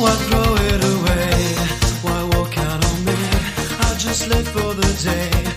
Why throw it away? Why walk out on me? I just live for the day.